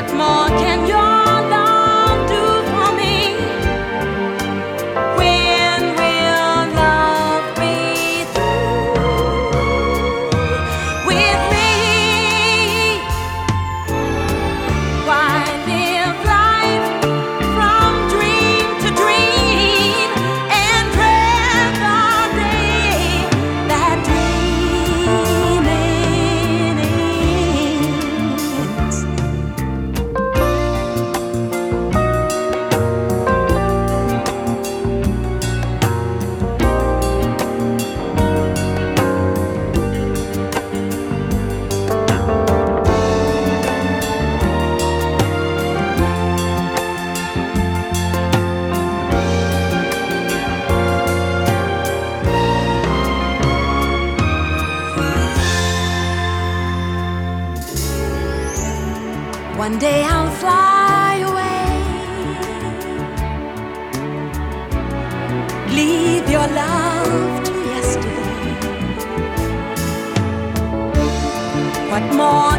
what more can One day I'll fly away. Leave your love to yesterday. What more